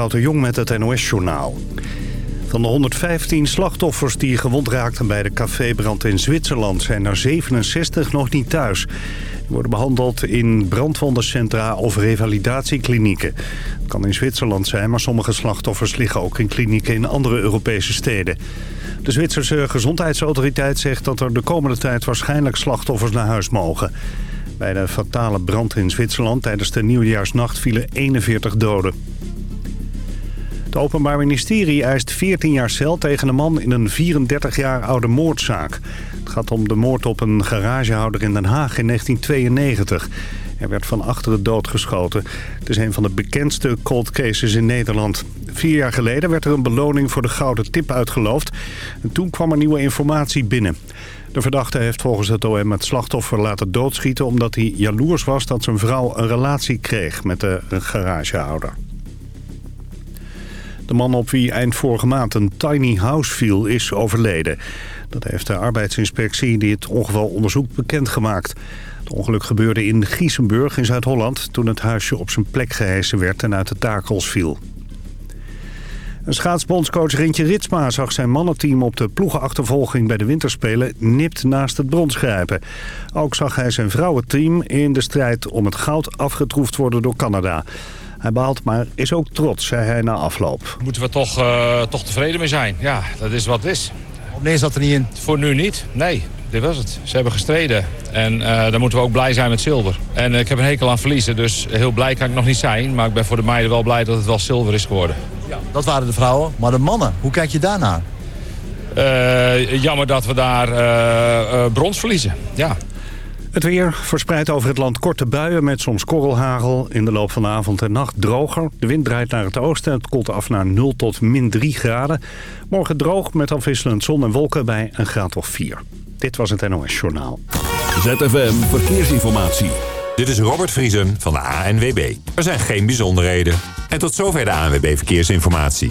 Wouter Jong met het NOS-journaal. Van de 115 slachtoffers die gewond raakten bij de cafébrand in Zwitserland... zijn er 67 nog niet thuis. Die worden behandeld in brandwondencentra of revalidatieklinieken. Het kan in Zwitserland zijn, maar sommige slachtoffers liggen ook in klinieken in andere Europese steden. De Zwitserse gezondheidsautoriteit zegt dat er de komende tijd waarschijnlijk slachtoffers naar huis mogen. Bij de fatale brand in Zwitserland tijdens de nieuwjaarsnacht vielen 41 doden. Het Openbaar Ministerie eist 14 jaar cel tegen een man in een 34 jaar oude moordzaak. Het gaat om de moord op een garagehouder in Den Haag in 1992. Hij werd van achteren doodgeschoten. Het is een van de bekendste cold cases in Nederland. Vier jaar geleden werd er een beloning voor de gouden tip uitgeloofd. En toen kwam er nieuwe informatie binnen. De verdachte heeft volgens het OM het slachtoffer laten doodschieten... omdat hij jaloers was dat zijn vrouw een relatie kreeg met de garagehouder. De man op wie eind vorige maand een tiny house viel is overleden. Dat heeft de arbeidsinspectie die het ongeval onderzoekt bekendgemaakt. Het ongeluk gebeurde in Giesenburg in Zuid-Holland... toen het huisje op zijn plek gehesen werd en uit de takels viel. Een schaatsbondscoach Rintje Ritsma zag zijn mannenteam op de ploegenachtervolging bij de winterspelen nipt naast het brons grijpen. Ook zag hij zijn vrouwenteam in de strijd om het goud afgetroefd worden door Canada. Hij baalt, maar is ook trots, zei hij na afloop. Moeten we toch, uh, toch tevreden mee zijn. Ja, dat is wat het is. Nee, zat er niet in? Voor nu niet, nee. Dit was het. Ze hebben gestreden. En uh, dan moeten we ook blij zijn met zilver. En uh, ik heb een hekel aan verliezen, dus heel blij kan ik nog niet zijn. Maar ik ben voor de meiden wel blij dat het wel zilver is geworden. Ja, dat waren de vrouwen. Maar de mannen, hoe kijk je daarnaar? Uh, jammer dat we daar brons verliezen, ja. Het weer verspreidt over het land korte buien met soms korrelhagel. In de loop van de avond en nacht droger. De wind draait naar het oosten. Het koelt af naar 0 tot min 3 graden. Morgen droog met afwisselend zon en wolken bij een graad of 4. Dit was het NOS Journaal. ZFM Verkeersinformatie. Dit is Robert Vriesen van de ANWB. Er zijn geen bijzonderheden. En tot zover de ANWB Verkeersinformatie.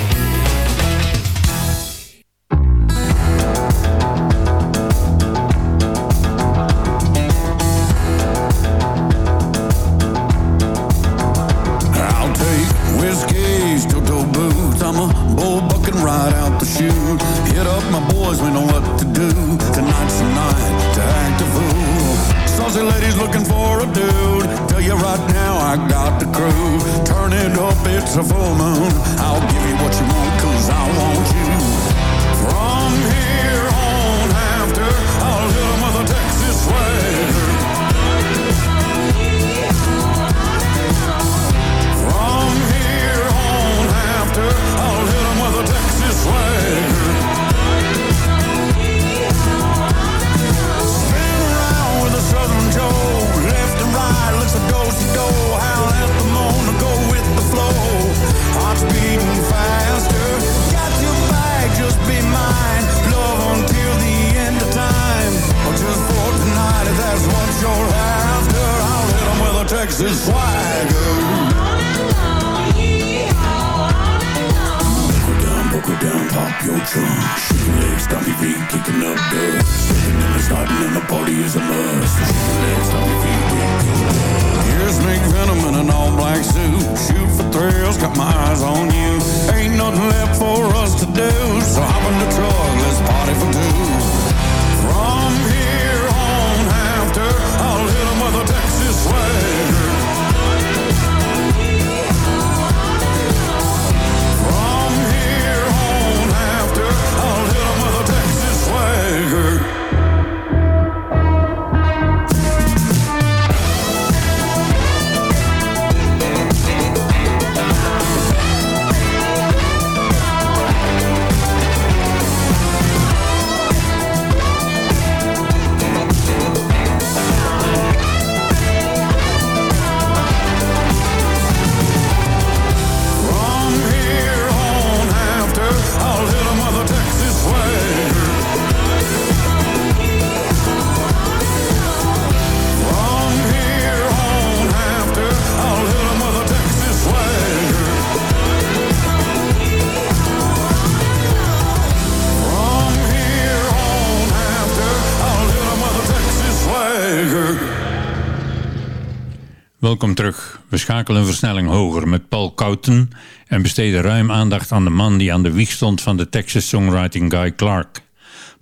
Welkom terug. We schakelen versnelling hoger met Paul Couten en besteden ruim aandacht aan de man die aan de wieg stond van de Texas songwriting Guy Clark.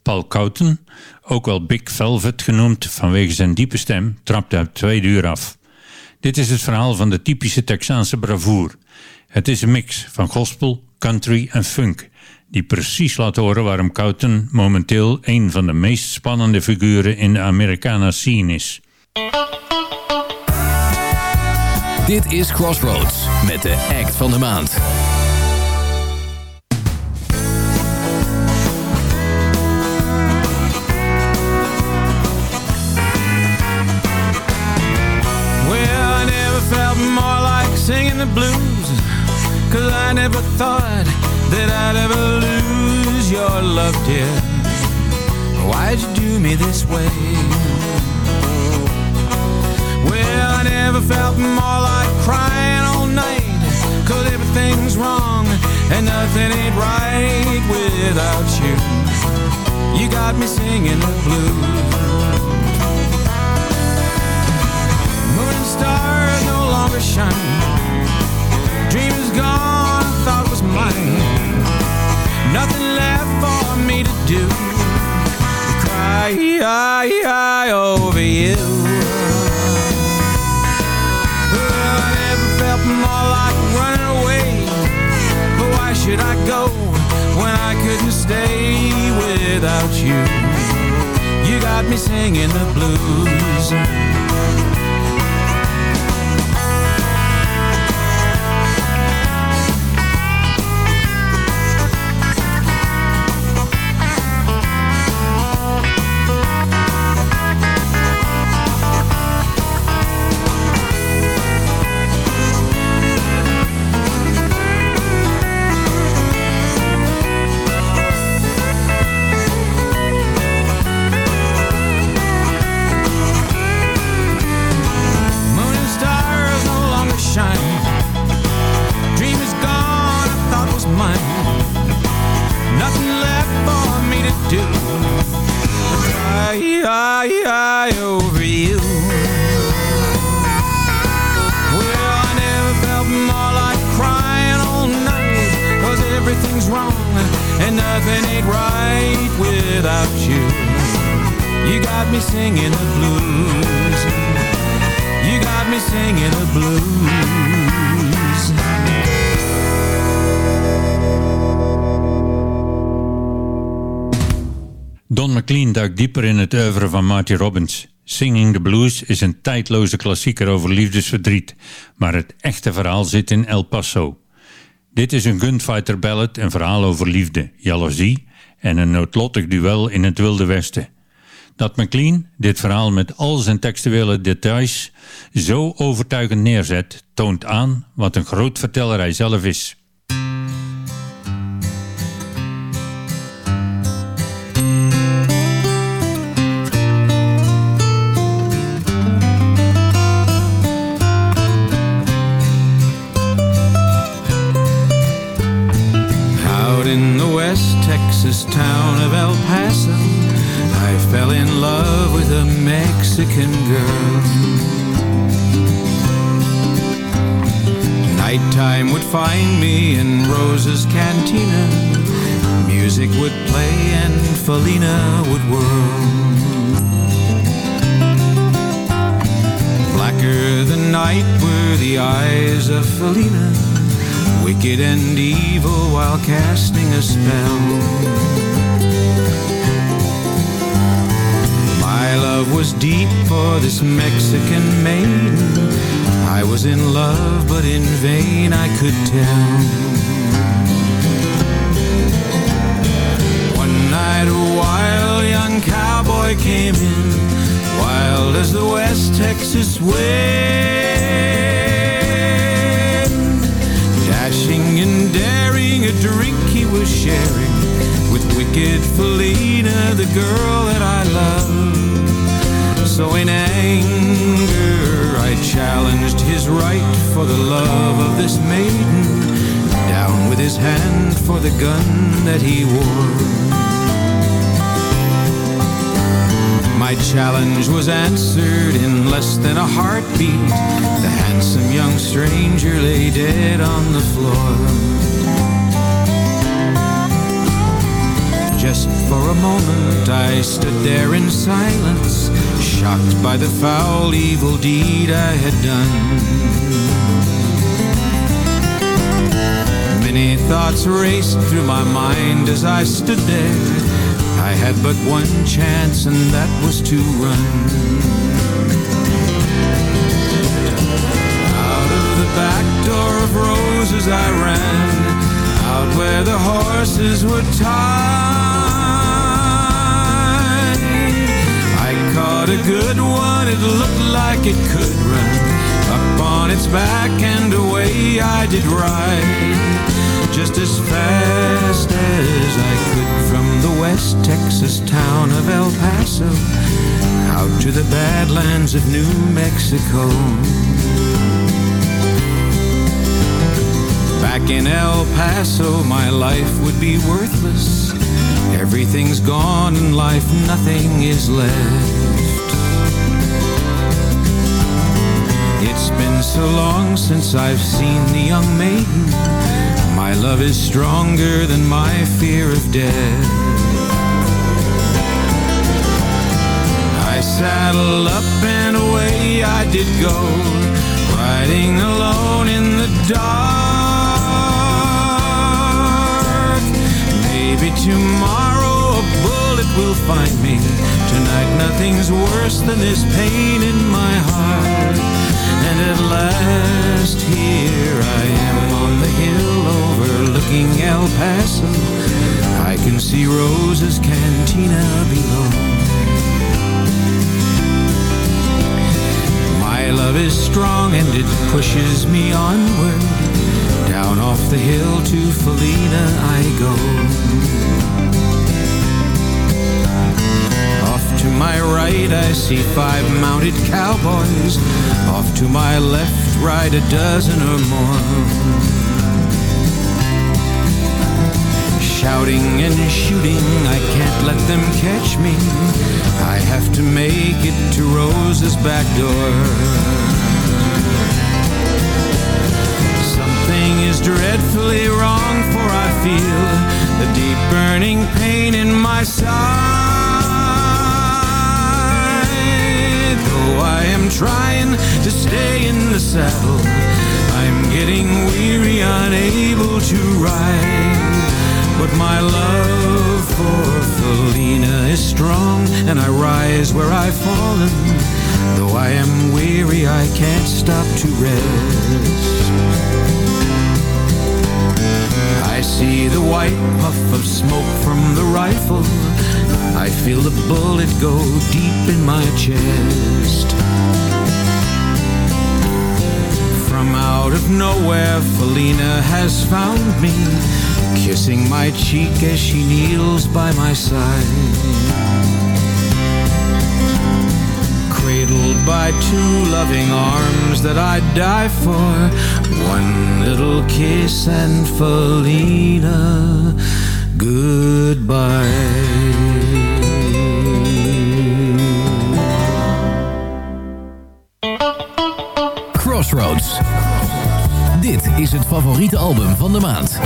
Paul Couten, ook wel Big Velvet genoemd vanwege zijn diepe stem, trapte uit twee uur af. Dit is het verhaal van de typische Texaanse bravoer. Het is een mix van gospel, country en funk, die precies laat horen waarom Couten momenteel een van de meest spannende figuren in de Americana scene is. Dit is Crossroads met de act van de maand. Well, I never felt more like singing the blues Cause I never thought that I'd ever lose your love, dear Why'd you do me this way? Well, I never felt more like crying all night Cause everything's wrong and nothing ain't right without you. You got me singing the blues. Moon and stars no longer shine. Dream is gone, thought was mine. Nothing left for me to do. Cry I, I, over you should I go when I couldn't stay without you? You got me singing the blues het oeuvre van Marty Robbins. Singing the Blues is een tijdloze klassieker over liefdesverdriet, maar het echte verhaal zit in El Paso. Dit is een gunfighter ballad, een verhaal over liefde, jaloezie en een noodlottig duel in het Wilde Westen. Dat McLean dit verhaal met al zijn textuele details zo overtuigend neerzet, toont aan wat een groot verteller hij zelf is. Texas town of El Paso, I fell in love with a Mexican girl. Nighttime would find me in Rosa's cantina. Music would play and Felina would whirl. Blacker than night were the eyes of Felina, wicked and evil while casting a spell. My love was deep for this Mexican maiden. I was in love, but in vain I could tell. One night a wild young cowboy came in, wild as the West Texas wind. Daring, a drink he was sharing with wicked Felina, the girl that I love. So in anger, I challenged his right for the love of this maiden. Down with his hand for the gun that he wore. My challenge was answered in less than a heartbeat. The handsome young stranger lay dead on the floor. Just for a moment I stood there in silence, shocked by the foul evil deed I had done. Many thoughts raced through my mind as I stood there. I had but one chance and that was to run. Out of the back door of roses I ran Out where the horses were tied. I caught a good one, it looked like it could run. Up on its back and away I did ride. Just as fast as I could from the West Texas town of El Paso out to the badlands of New Mexico. Back in El Paso, my life would be worthless. Everything's gone in life, nothing is left. It's been so long since I've seen the young maiden my love is stronger than my fear of death. I saddle up and away I did go, riding alone in the dark. Maybe tomorrow a bullet will find me. Tonight nothing's worse than this pain in my heart. And at last here I am on the hill overlooking El Paso. I can see Rose's cantina below. My love is strong and it pushes me onward. Down off the hill to Felina I go. Off to my right I see five mounted cowboys. Off to my left ride a dozen or more. shouting and shooting, I can't let them catch me. I have to make it to Rose's back door. Dreadfully wrong, for I feel the deep burning pain in my side. Though I am trying to stay in the saddle, I'm getting weary, unable to ride. But my love for Felina is strong And I rise where I've fallen Though I am weary I can't stop to rest I see the white puff of smoke from the rifle. I feel the bullet go deep in my chest. From out of nowhere Felina has found me Kissing my cheek as she kneels by my side Cradled by two loving arms that I'd die for One little kiss and Felina Goodbye Crossroads. Dit is het favoriete album van de maand.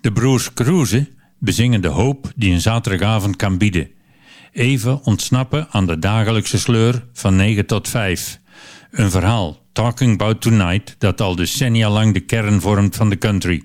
De broers Cruze bezingen de hoop die een zaterdagavond kan bieden. Even ontsnappen aan de dagelijkse sleur van 9 tot 5. Een verhaal, Talking About Tonight, dat al decennia lang de kern vormt van de country.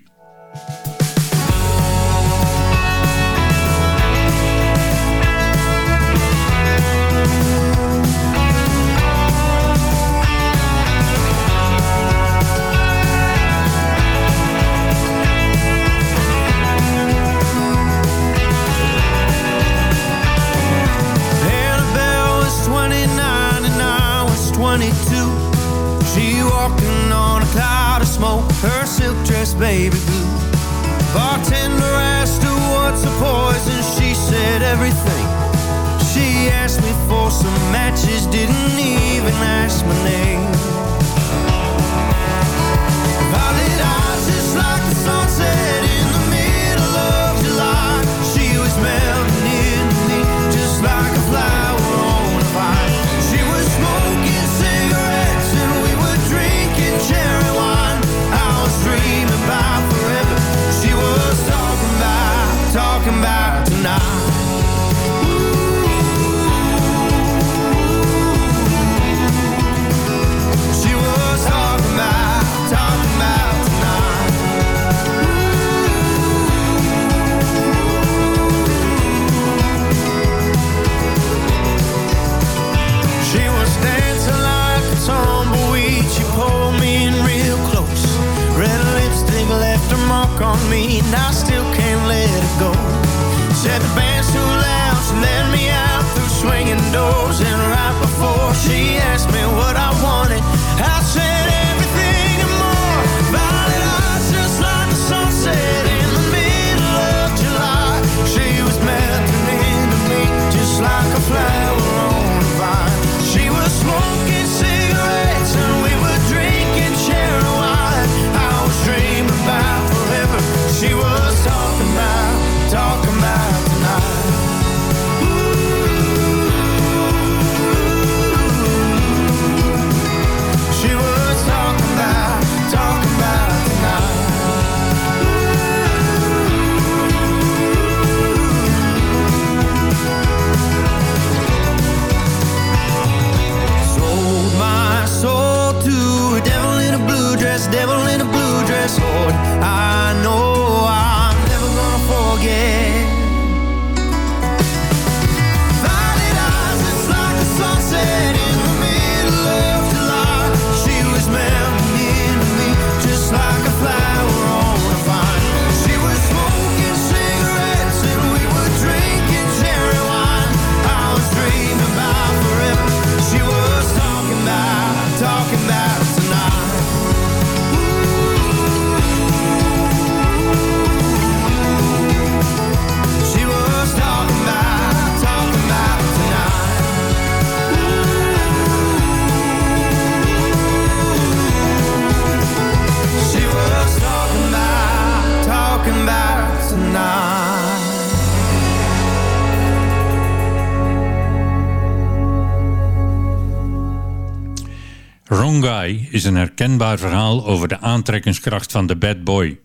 is een herkenbaar verhaal over de aantrekkingskracht van de bad boy.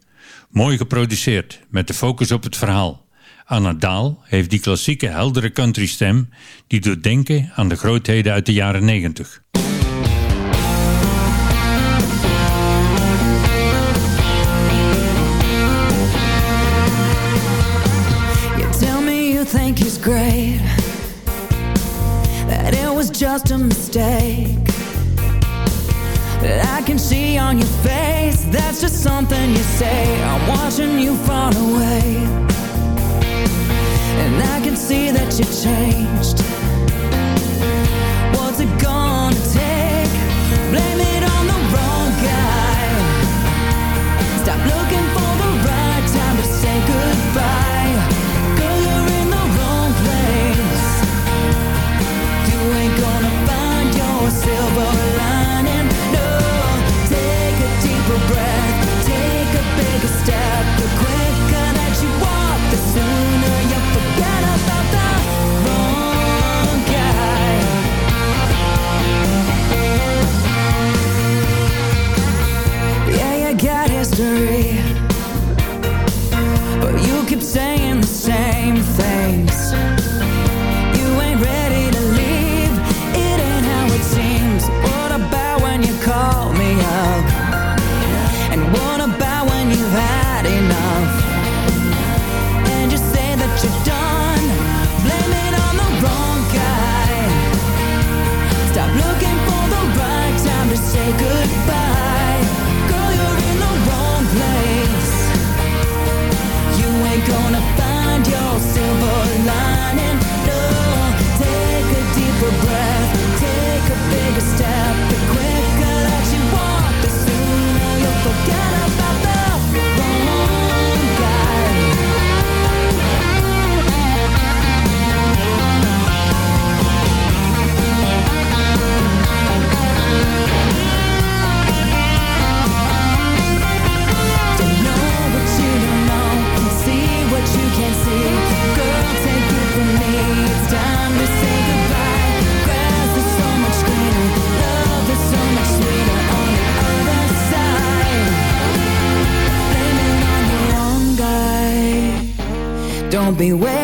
Mooi geproduceerd, met de focus op het verhaal. Anna Daal heeft die klassieke heldere country stem die doet denken aan de grootheden uit de jaren 90. great That it was just a mistake that I can see on your face. That's just something you say. I'm watching you fall away. And I can see that you changed. be waiting.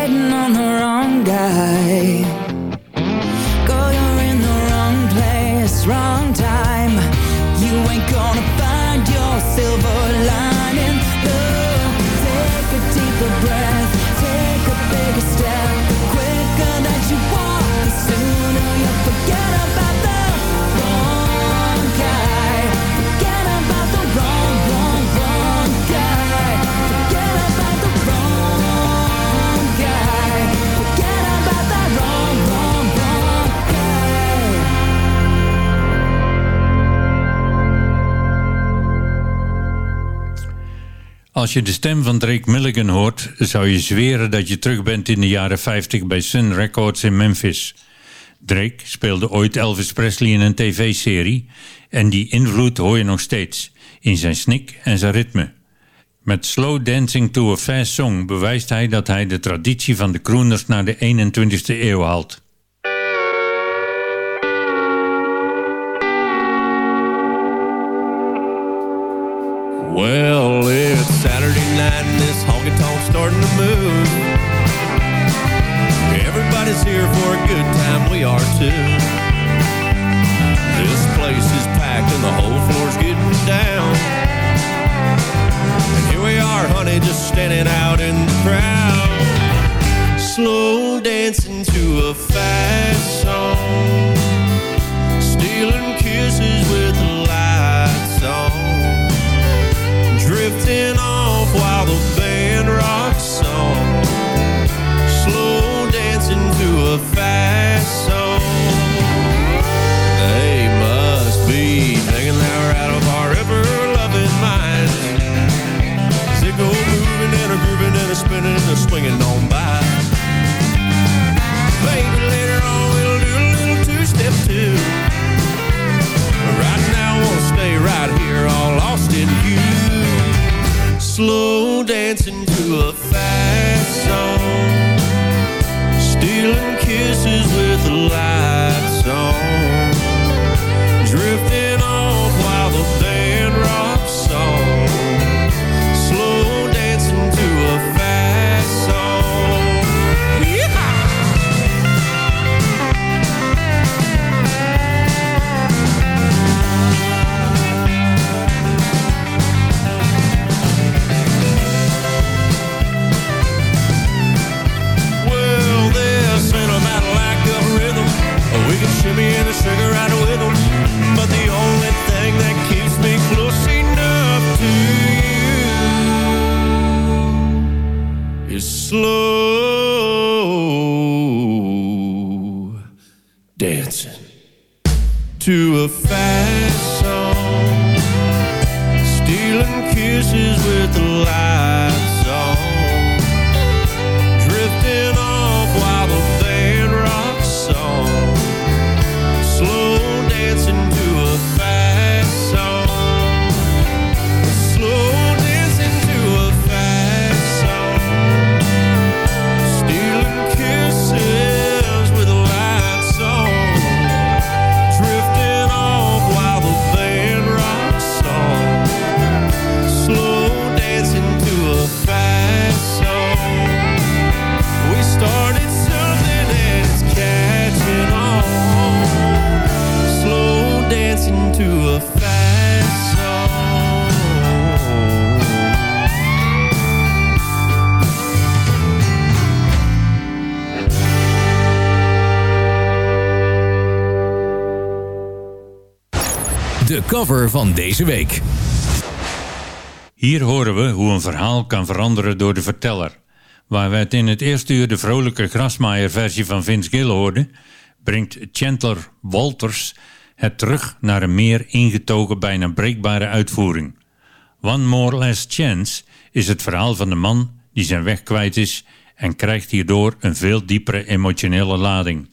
Als je de stem van Drake Milligan hoort, zou je zweren dat je terug bent in de jaren 50 bij Sun Records in Memphis. Drake speelde ooit Elvis Presley in een tv-serie en die invloed hoor je nog steeds in zijn snik en zijn ritme. Met Slow Dancing to a Fast Song bewijst hij dat hij de traditie van de crooners naar de 21ste eeuw haalt. Well, it's Saturday night and this honky tonk's starting to move. Everybody's here for a good time, we are too. This place is packed and the whole floor's getting down. And here we are, honey, just standing out in the crowd. Slow dancing to a fast song. Stealing kisses with the cover van deze week. Hier horen we hoe een verhaal kan veranderen door de verteller. Waar we het in het eerste uur de vrolijke grasmaaier versie van Vince Gill hoorden, brengt Chandler Walters het terug naar een meer ingetogen, bijna breekbare uitvoering. One More Last Chance is het verhaal van de man die zijn weg kwijt is en krijgt hierdoor een veel diepere emotionele lading.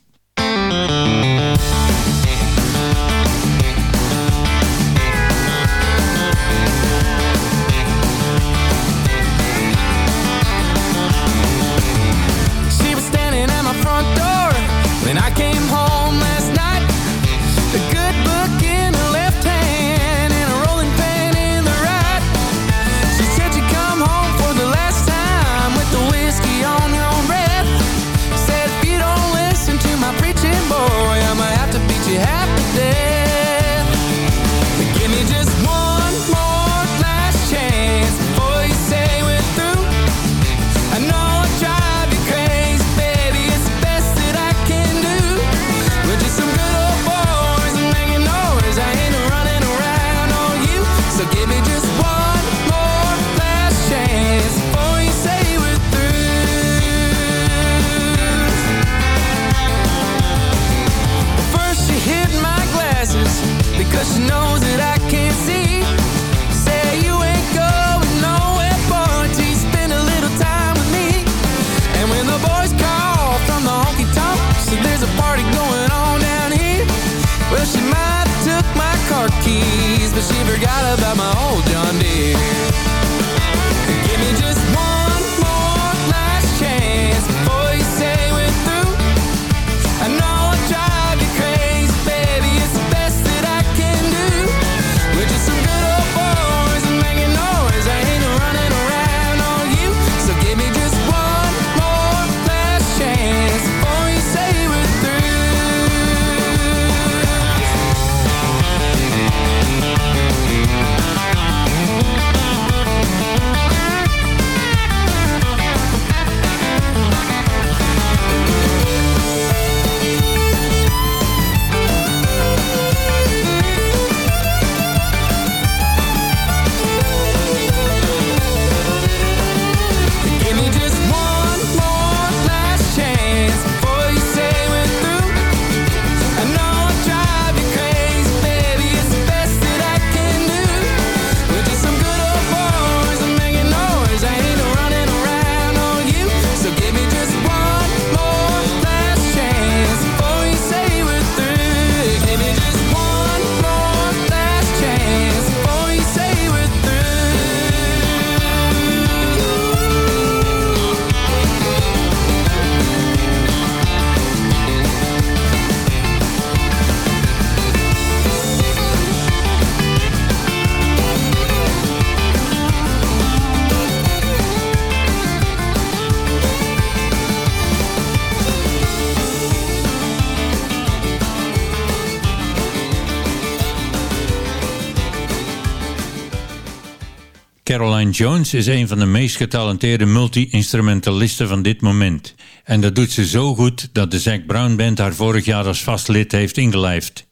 Jones is een van de meest getalenteerde multi-instrumentalisten van dit moment. En dat doet ze zo goed dat de Zac Brown Band haar vorig jaar als vast lid heeft ingelijfd.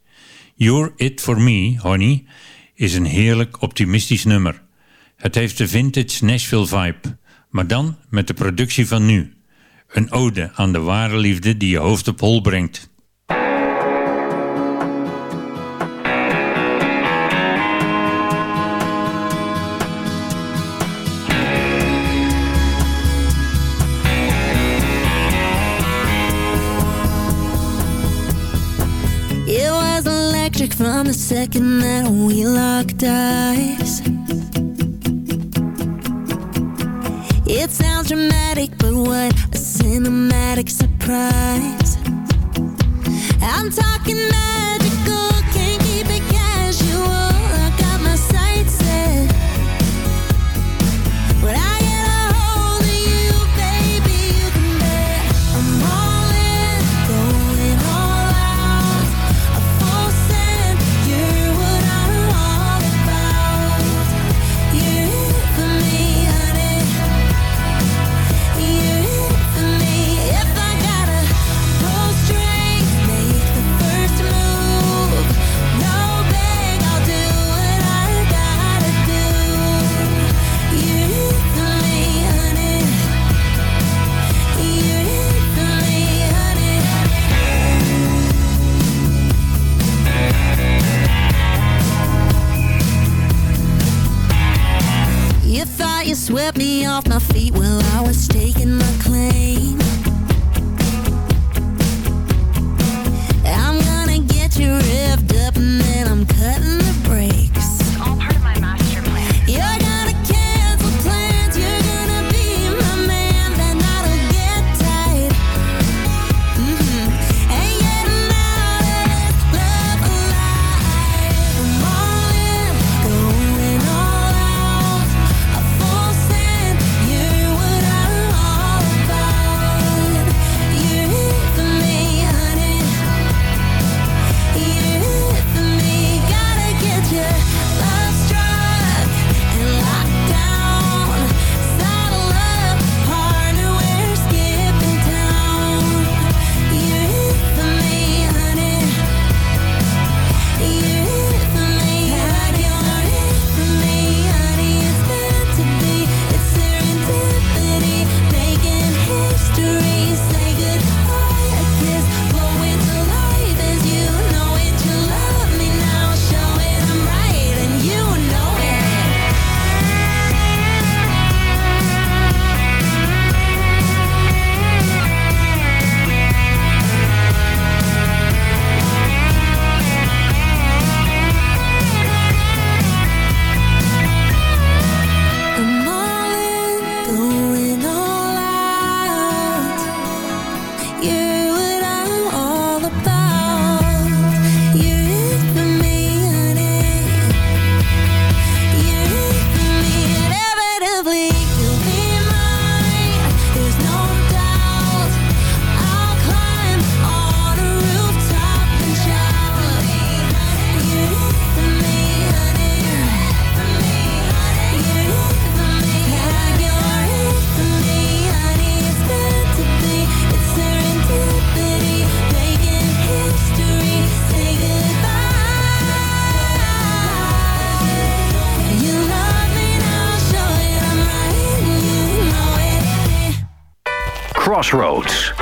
You're It For Me, Honey, is een heerlijk optimistisch nummer. Het heeft de vintage Nashville vibe, maar dan met de productie van nu. Een ode aan de ware liefde die je hoofd op hol brengt. From the second that we locked eyes. It sounds dramatic, but what a cinematic surprise. I'm talking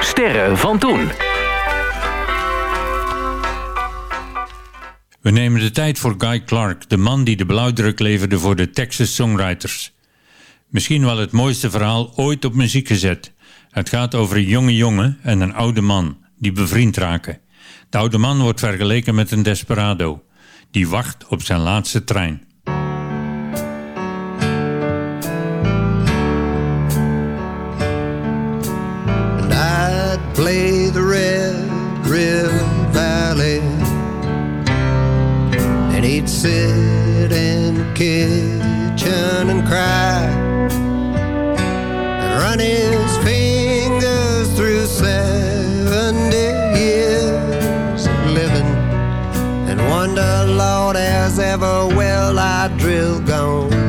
Sterren van toen. We nemen de tijd voor Guy Clark, de man die de blauwdruk leverde voor de Texas Songwriters. Misschien wel het mooiste verhaal ooit op muziek gezet. Het gaat over een jonge jongen en een oude man die bevriend raken. De oude man wordt vergeleken met een desperado, die wacht op zijn laatste trein. Sit in the kitchen and cry, and run his fingers through seventy years of living, and wonder, Lord, as ever will I drill gone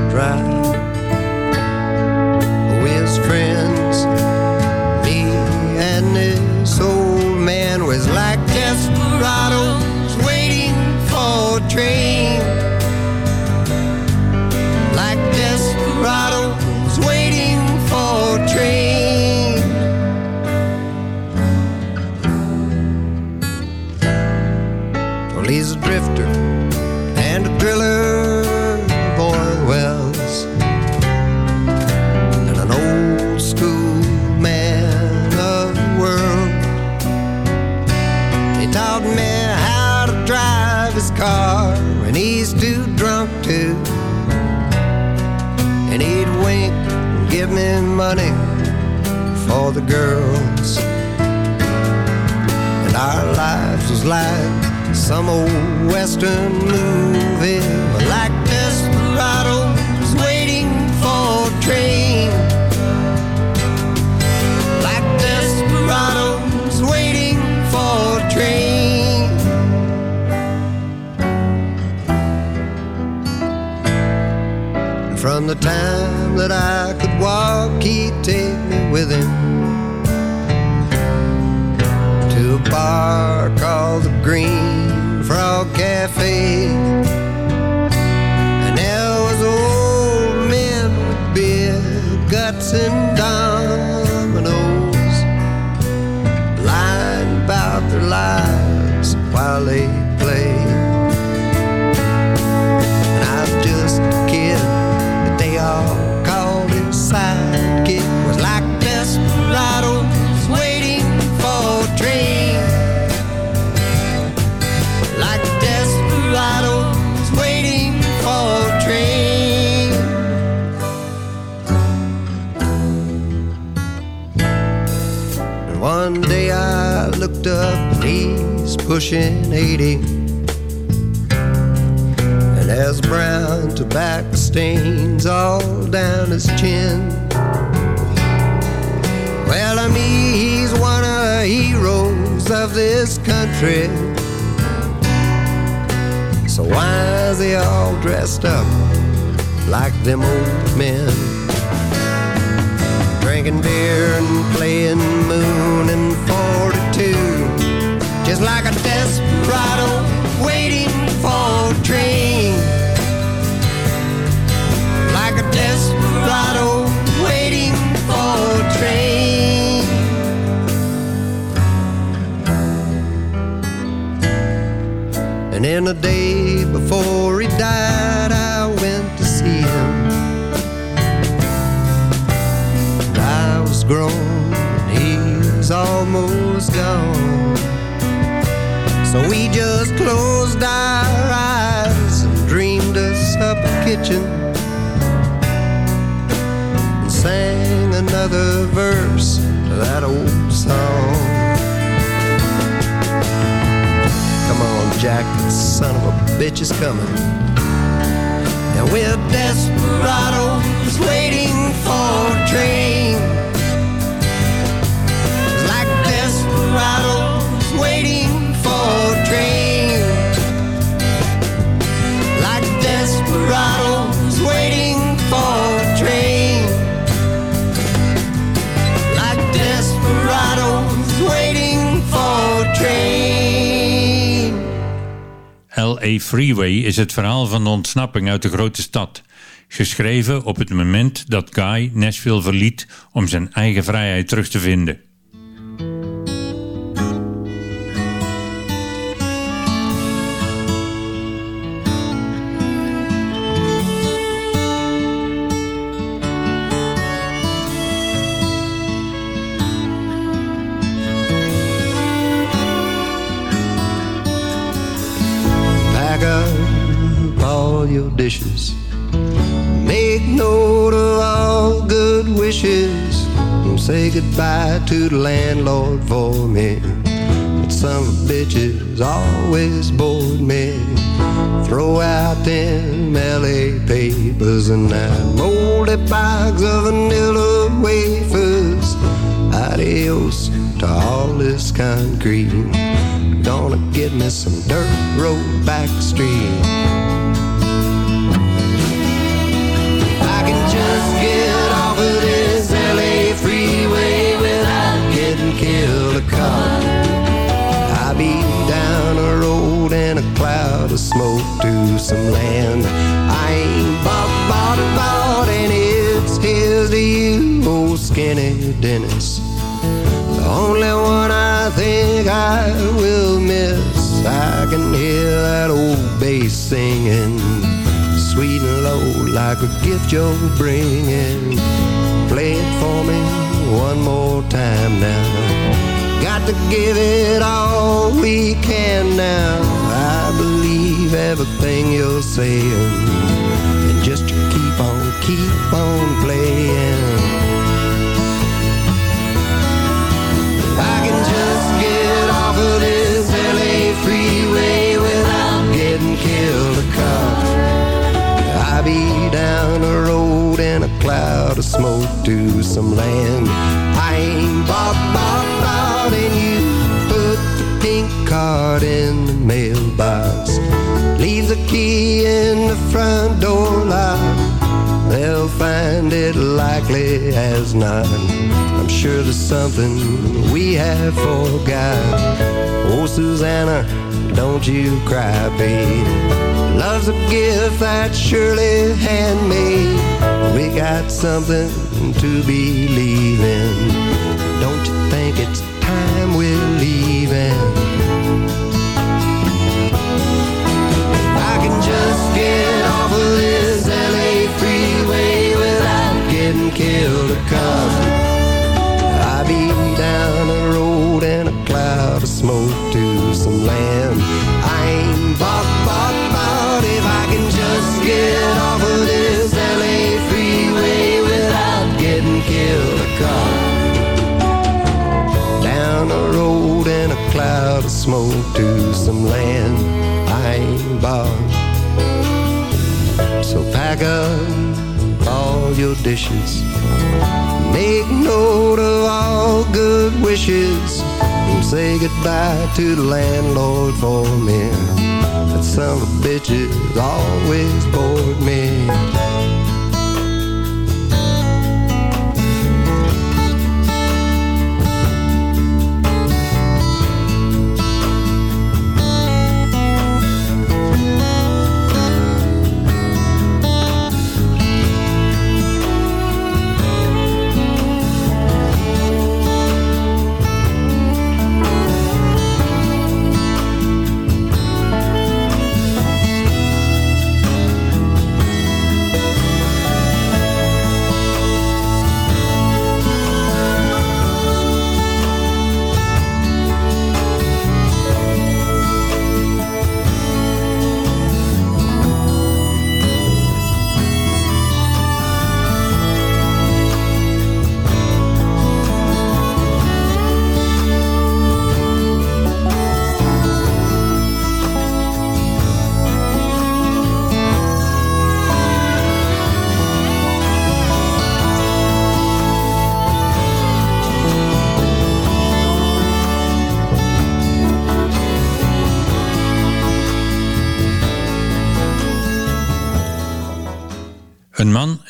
looked up and he's pushing 80. And there's brown tobacco stains all down his chin. Well, to me, he's one of the heroes of this country. So why is he all dressed up like them old men? Drinking beer and playing moon and 42. Just like a desperado waiting for a train. Like a desperado waiting for a train. And in the day before he died, I went to see him. And I was grown, and he was almost gone. So we just closed our eyes and dreamed us up a kitchen and sang another verse to that old song. Come on, Jack, the son of a bitch is coming. And we're desperados waiting for a train. L.A. Freeway is het verhaal van de ontsnapping uit de grote stad. Geschreven op het moment dat Guy Nashville verliet om zijn eigen vrijheid terug te vinden. Always bored me. Throw out them LA papers and that moldy bags of vanilla wafers. Adios to all this concrete. Gonna get me some dirt road back street. Some land. I ain't bought, bought, bought, and it's here's to you, old skinny Dennis. The only one I think I will miss. I can hear that old bass singing, sweet and low, like a gift you're bringing. Play it for me one more time now. Got to give it all we can now. I believe everything you're saying. And just keep on, keep on playing. I can just get off of this LA freeway without getting killed a cop. I be down the road in a cloud of smoke to some land it likely as not. I'm sure there's something we have forgot. Oh, Susanna, don't you cry, babe. Love's a gift that's surely handmade. We got something to believe in. Land I ain't bought. So pack up all your dishes. Make note of all good wishes and say goodbye to the landlord for me. That son of a bitch has always bored me.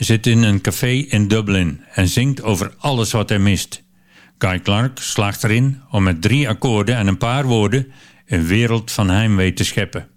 Zit in een café in Dublin en zingt over alles wat hij mist. Guy Clark slaagt erin om met drie akkoorden en een paar woorden een wereld van heimwee te scheppen.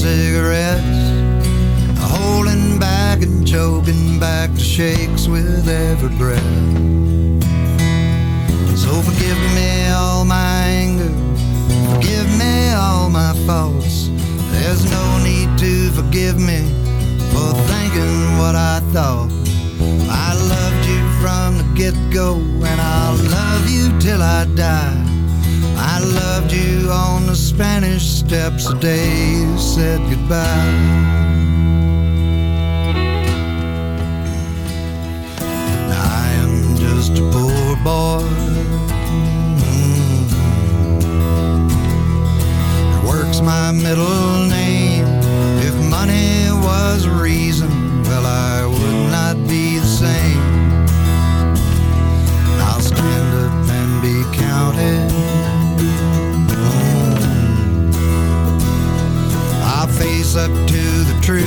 Cigarettes holding back and choking back the shakes with every breath. So forgive me all my anger, forgive me all my faults. There's no need to forgive me for thinking what I thought. I loved you from the get-go and I'll love you till I die. I loved you on the Spanish steps the day you said goodbye. I am just a poor boy. Mm-hmm. It works my middle name. If money was a reason, well, I would not be the same. I'll stand up and be counted. up to the truth.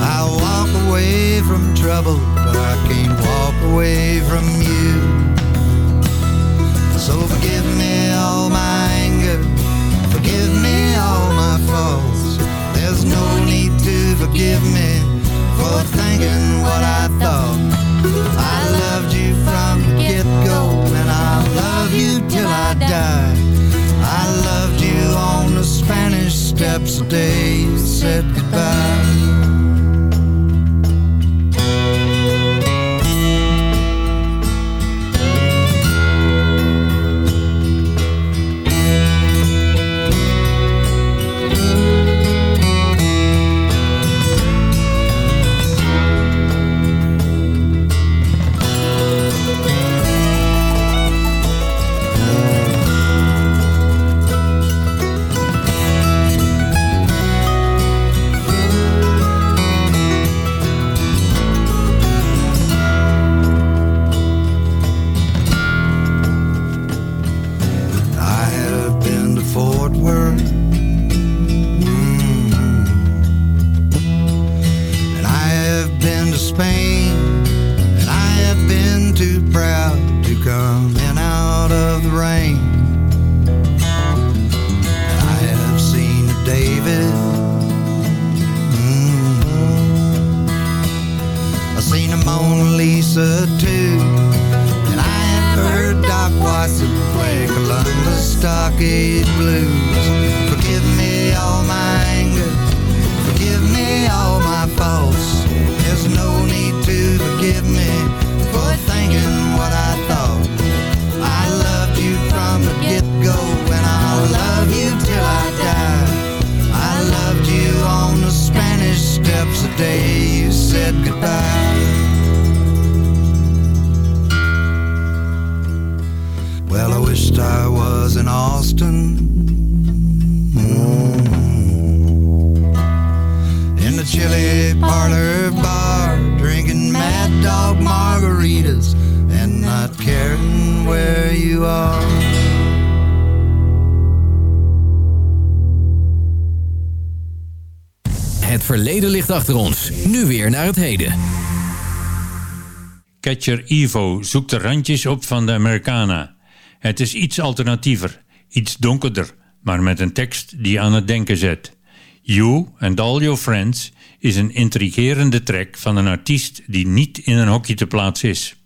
I walk away from trouble, but I can't walk away from you. So forgive me all my anger, forgive me all my faults. There's no need to forgive me for thinking what I thought. I loved you from the get-go, and I'll love you till I die steps the day you said goodbye. Ons. Nu weer naar het heden. Catcher Evo zoekt de randjes op van de Americana. Het is iets alternatiever, iets donkerder, maar met een tekst die aan het denken zet. You and All Your Friends is een intrigerende track van een artiest die niet in een hokje te plaatsen is.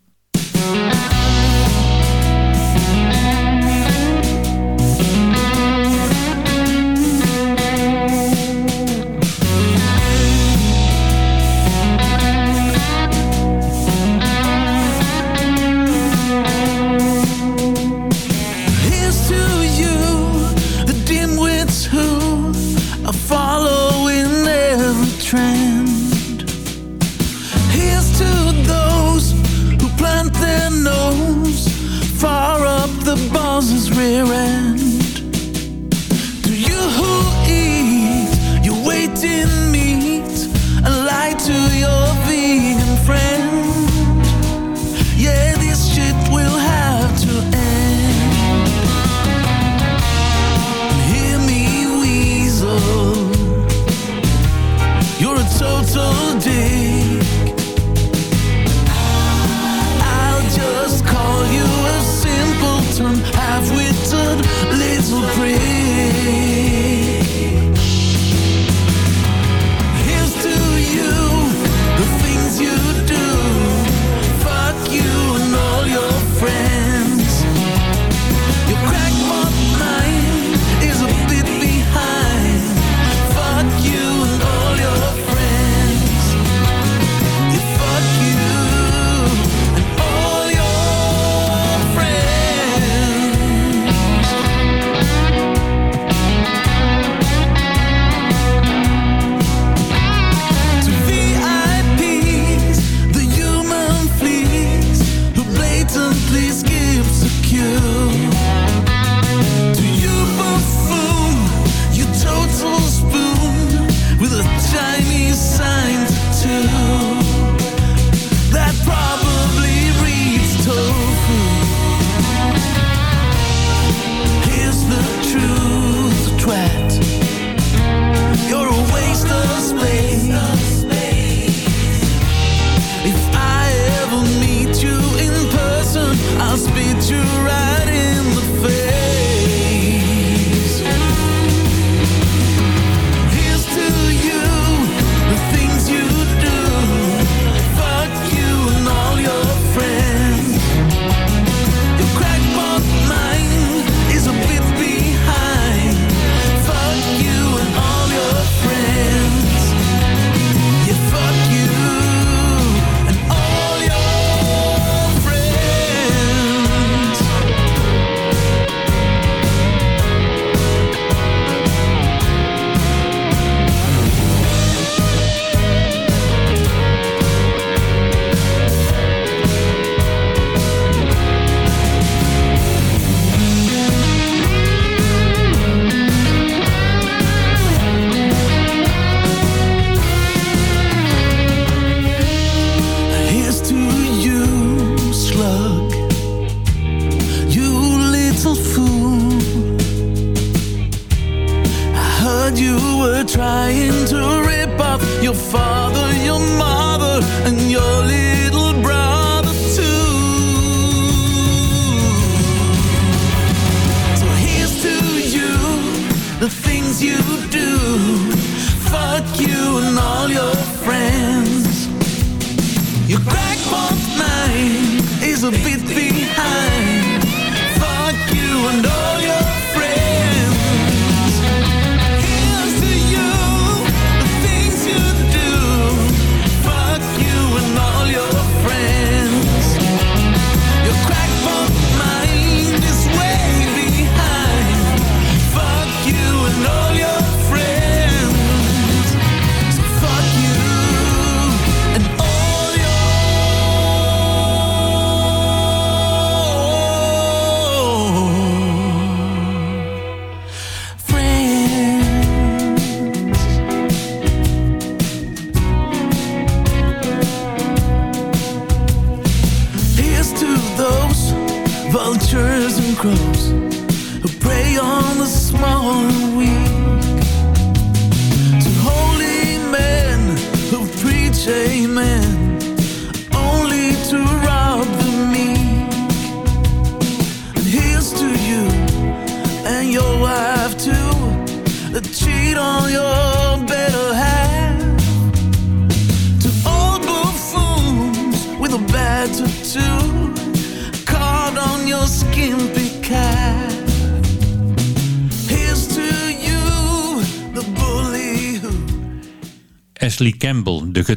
things you do. Fuck you and all your friends. Your crackpot mind is a bit behind.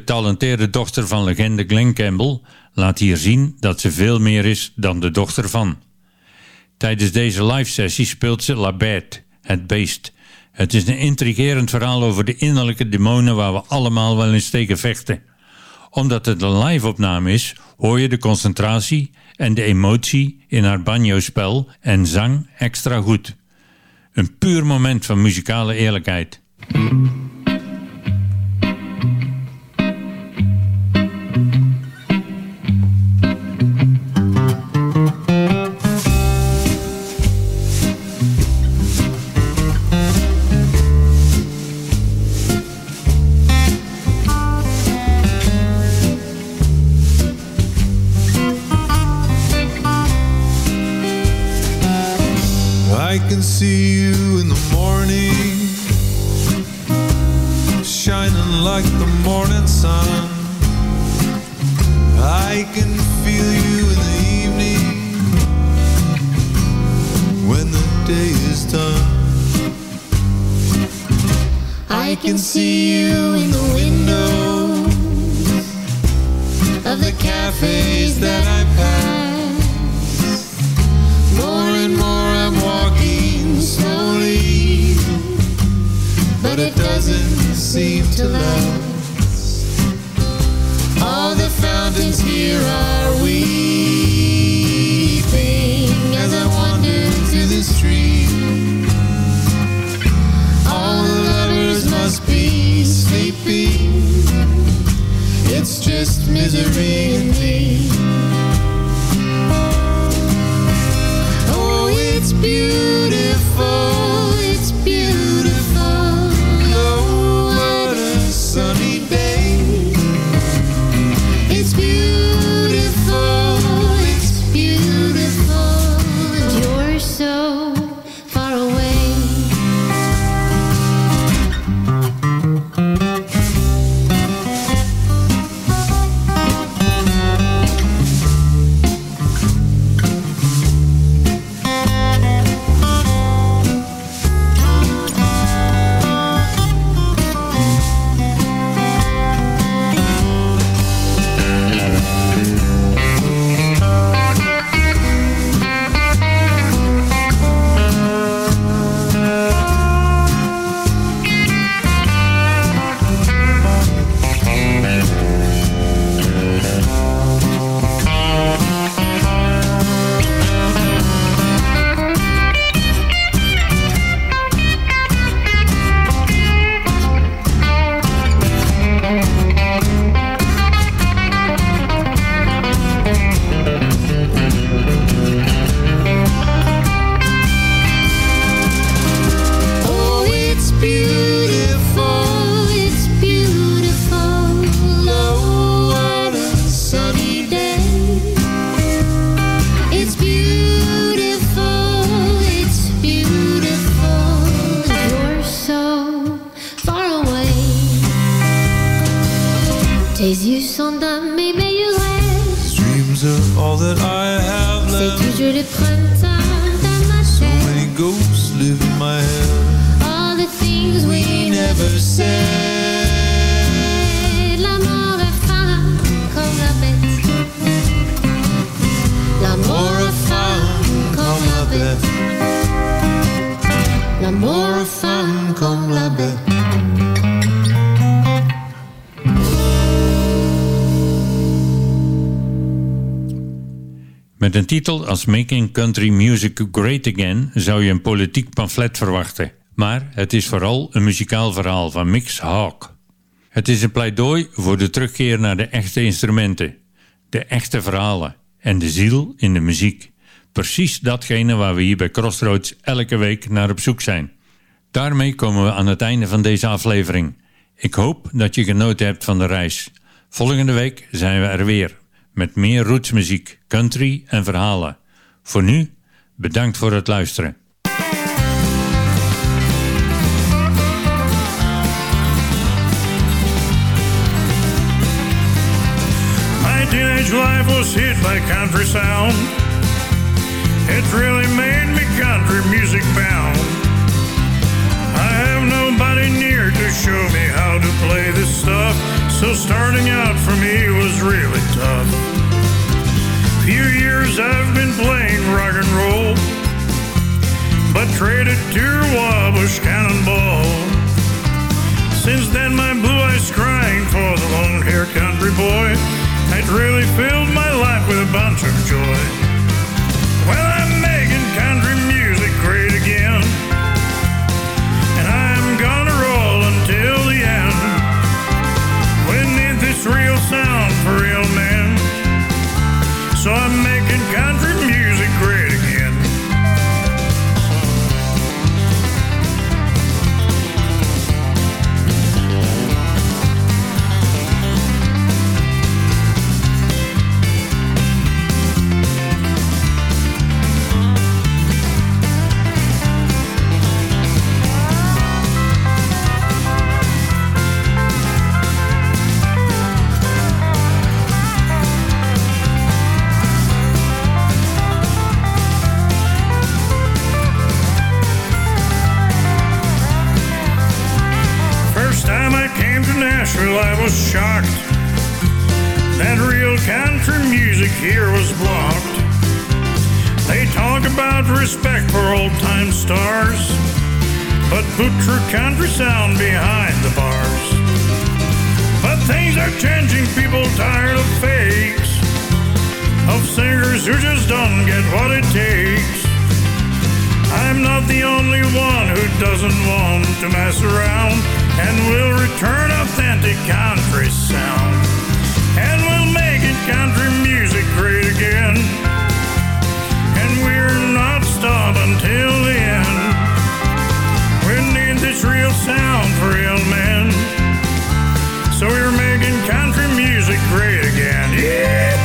getalenteerde dochter van legende Glenn Campbell laat hier zien dat ze veel meer is dan de dochter van. Tijdens deze live sessie speelt ze La Bête, het beest. Het is een intrigerend verhaal over de innerlijke demonen waar we allemaal wel eens tegen vechten. Omdat het een live opname is, hoor je de concentratie en de emotie in haar banjo-spel en zang extra goed. Een puur moment van muzikale eerlijkheid. Met een titel als Making Country Music Great Again zou je een politiek pamflet verwachten. Maar het is vooral een muzikaal verhaal van Mix Hawk. Het is een pleidooi voor de terugkeer naar de echte instrumenten, de echte verhalen en de ziel in de muziek. Precies datgene waar we hier bij Crossroads elke week naar op zoek zijn. Daarmee komen we aan het einde van deze aflevering. Ik hoop dat je genoten hebt van de reis. Volgende week zijn we er weer met meer rootsmuziek, country en verhalen. Voor nu, bedankt voor het luisteren. My teenage life was hit by country sound. It really made me country music bound. I have nobody near to show me how to play this stuff, so starting out for me was really tough. Few years I've been playing rock and roll, but traded to Wabash Cannonball. Since then, my blue eyes crying for the long haired country boy. It really filled my life with a bunch of joy. Well, I'm making put true country sound behind the bars. But things are changing, people tired of fakes, of singers who just don't get what it takes. I'm not the only one who doesn't want to mess around and will return authentic country sound. And we'll make it country music great again. And we're not stop until the end. We need this real sound for real men. So we're making country music great again. Yeah!